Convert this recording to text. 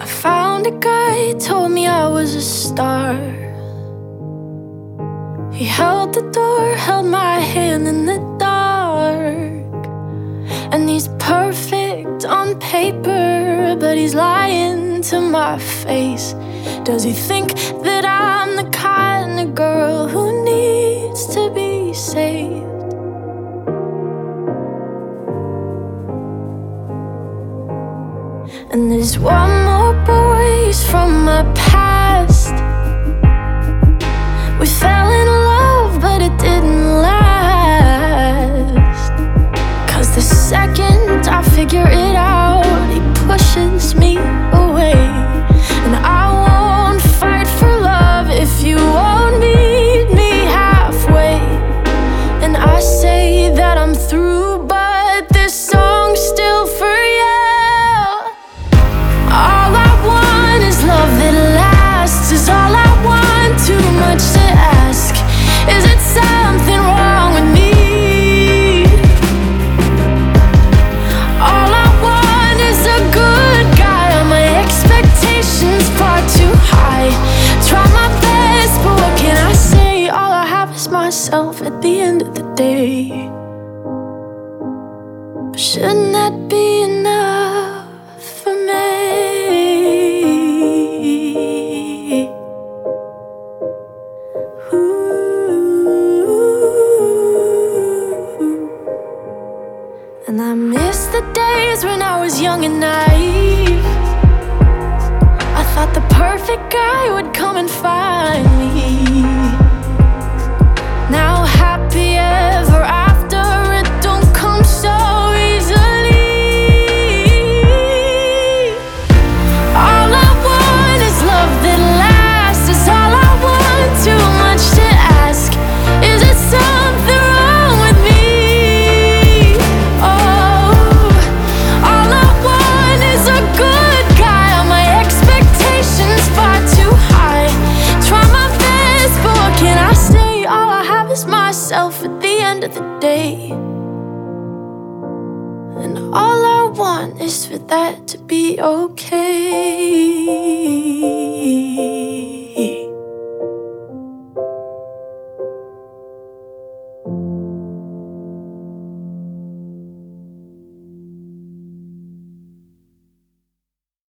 kind a guy told me I was a star. He held the door, held my hand in the dark. And he's perfect on paper, but he's lying to my face. Does he think that I'm the kind of girl who needs to be saved? And there's one more voice from my past. We fell in love, but it didn't last. Cause the second I figure it out, he pushes me at the end of the day. Shouldn't that be enough for me? Ooh. And I miss the days when I was young and naive. of the day. And all I want is for that to be okay.